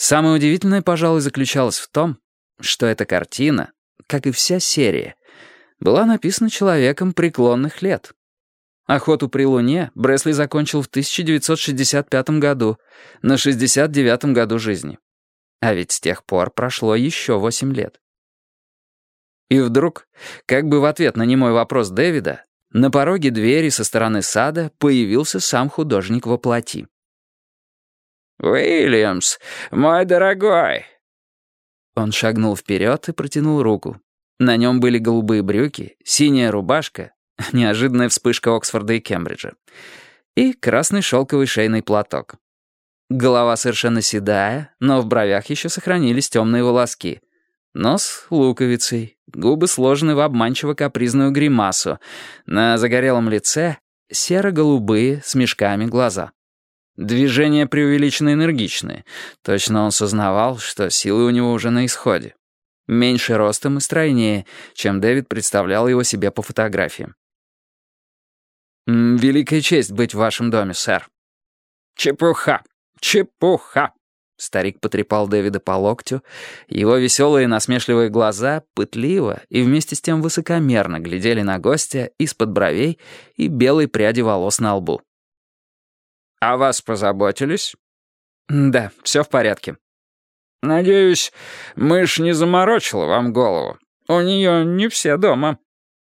Самое удивительное, пожалуй, заключалось в том, что эта картина, как и вся серия, была написана человеком преклонных лет. Охоту при Луне Бресли закончил в 1965 году, на 69-м году жизни. А ведь с тех пор прошло еще 8 лет. И вдруг, как бы в ответ на немой вопрос Дэвида, на пороге двери со стороны сада появился сам художник во плоти. «Уильямс, мой дорогой!» Он шагнул вперед и протянул руку. На нем были голубые брюки, синяя рубашка, неожиданная вспышка Оксфорда и Кембриджа, и красный шелковый шейный платок. Голова совершенно седая, но в бровях еще сохранились темные волоски. Нос луковицей, губы сложены в обманчиво-капризную гримасу. На загорелом лице серо-голубые с мешками глаза. Движения преувеличенно энергичные. Точно он сознавал, что силы у него уже на исходе. Меньше ростом и стройнее, чем Дэвид представлял его себе по фотографиям. «Великая честь быть в вашем доме, сэр». «Чепуха! Чепуха!» Старик потрепал Дэвида по локтю. Его веселые насмешливые глаза пытливо и вместе с тем высокомерно глядели на гостя из-под бровей и белой пряди волос на лбу. «О вас позаботились?» «Да, все в порядке». «Надеюсь, мышь не заморочила вам голову. У нее не все дома».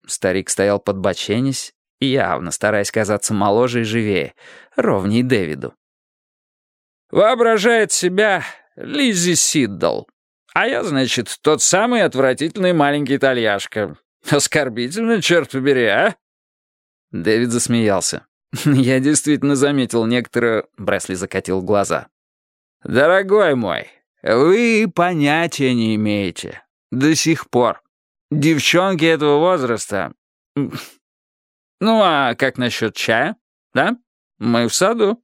Старик стоял под подбоченясь, явно стараясь казаться моложе и живее, ровней Дэвиду. «Воображает себя Лиззи Сиддл. А я, значит, тот самый отвратительный маленький итальяшка. Оскорбительно, черт побери, а?» Дэвид засмеялся. «Я действительно заметил некоторые...» — Бресли закатил глаза. «Дорогой мой, вы понятия не имеете. До сих пор. Девчонки этого возраста... Ну а как насчет чая? Да? Мы в саду».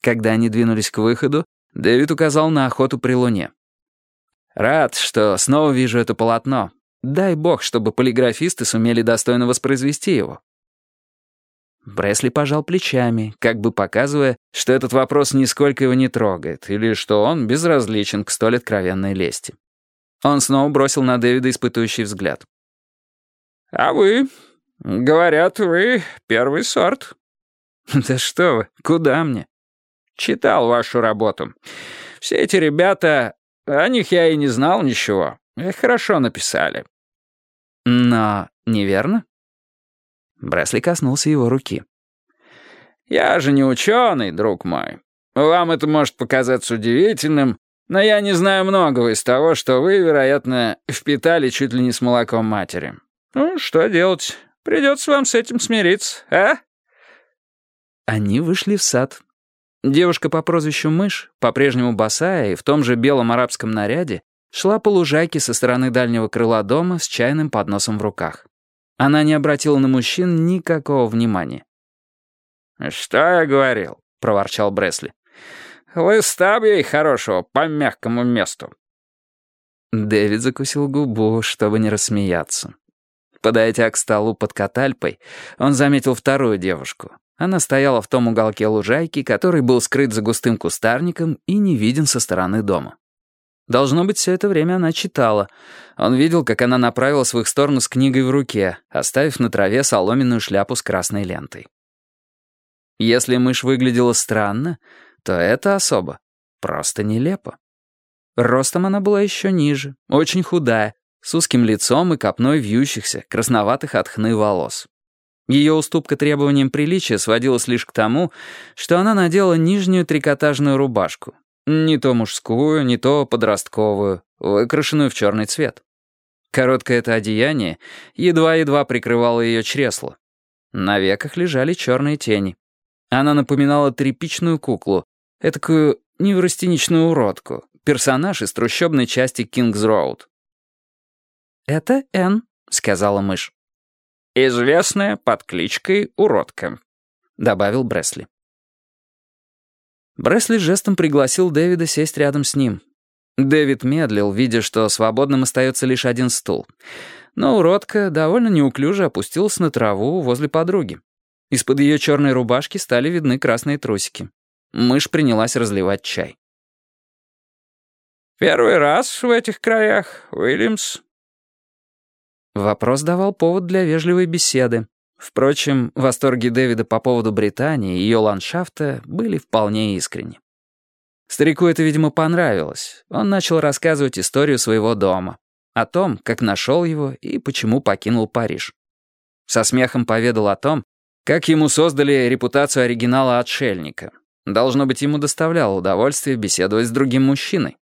Когда они двинулись к выходу, Дэвид указал на охоту при луне. «Рад, что снова вижу это полотно. Дай бог, чтобы полиграфисты сумели достойно воспроизвести его. Бресли пожал плечами, как бы показывая, что этот вопрос нисколько его не трогает, или что он безразличен к столь откровенной лести. Он снова бросил на Дэвида испытующий взгляд. «А вы? Говорят, вы первый сорт». «Да что вы, куда мне?» «Читал вашу работу. Все эти ребята, о них я и не знал ничего. Хорошо написали». «Но неверно?» Бресли коснулся его руки. «Я же не ученый, друг мой. Вам это может показаться удивительным, но я не знаю многого из того, что вы, вероятно, впитали чуть ли не с молоком матери. Ну, что делать? Придется вам с этим смириться, а?» Они вышли в сад. Девушка по прозвищу Мышь, по-прежнему босая и в том же белом арабском наряде, шла по лужайке со стороны дальнего крыла дома с чайным подносом в руках. Она не обратила на мужчин никакого внимания. «Что я говорил?» — проворчал Бресли. «Лыста ей хорошего по мягкому месту». Дэвид закусил губу, чтобы не рассмеяться. Подойдя к столу под катальпой, он заметил вторую девушку. Она стояла в том уголке лужайки, который был скрыт за густым кустарником и не виден со стороны дома. Должно быть, все это время она читала. Он видел, как она направилась в их сторону с книгой в руке, оставив на траве соломенную шляпу с красной лентой. Если мышь выглядела странно, то это особо. Просто нелепо. Ростом она была еще ниже, очень худая, с узким лицом и копной вьющихся, красноватых от хны волос. Ее уступка требованиям приличия сводилась лишь к тому, что она надела нижнюю трикотажную рубашку, не то мужскую, не то подростковую, выкрашенную в черный цвет. Короткое это одеяние едва-едва прикрывало ее чресло. На веках лежали черные тени. Она напоминала тряпичную куклу, этакую неврастеничную уродку, персонаж из трущобной части Кингс-Роуд. «Это Энн», — сказала мышь. «Известная под кличкой Уродка», — добавил Бресли. Бресли жестом пригласил Дэвида сесть рядом с ним. Дэвид медлил, видя, что свободным остается лишь один стул. Но уродка довольно неуклюже опустилась на траву возле подруги. Из-под ее черной рубашки стали видны красные трусики. Мышь принялась разливать чай. «Первый раз в этих краях, Уильямс?» Вопрос давал повод для вежливой беседы. Впрочем, восторги Дэвида по поводу Британии и ее ландшафта были вполне искренни. Старику это, видимо, понравилось. Он начал рассказывать историю своего дома, о том, как нашел его и почему покинул Париж. Со смехом поведал о том, как ему создали репутацию оригинала-отшельника. Должно быть, ему доставляло удовольствие беседовать с другим мужчиной.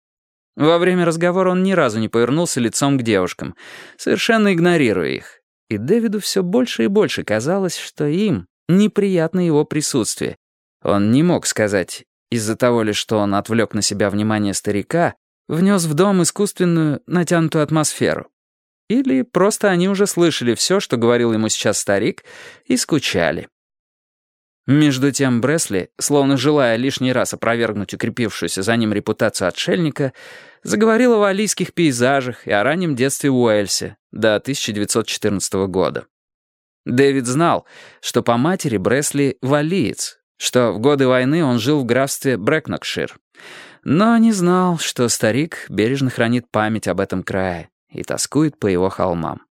Во время разговора он ни разу не повернулся лицом к девушкам, совершенно игнорируя их. И Дэвиду все больше и больше казалось, что им неприятно его присутствие. Он не мог сказать, из-за того ли, что он отвлек на себя внимание старика, внес в дом искусственную, натянутую атмосферу. Или просто они уже слышали все, что говорил ему сейчас старик, и скучали. Между тем Бресли, словно желая лишний раз опровергнуть укрепившуюся за ним репутацию отшельника, заговорил о валийских пейзажах и о раннем детстве в Уэльсе до 1914 года. Дэвид знал, что по матери Бресли валиец, что в годы войны он жил в графстве Брэкнокшир, но не знал, что старик бережно хранит память об этом крае и тоскует по его холмам.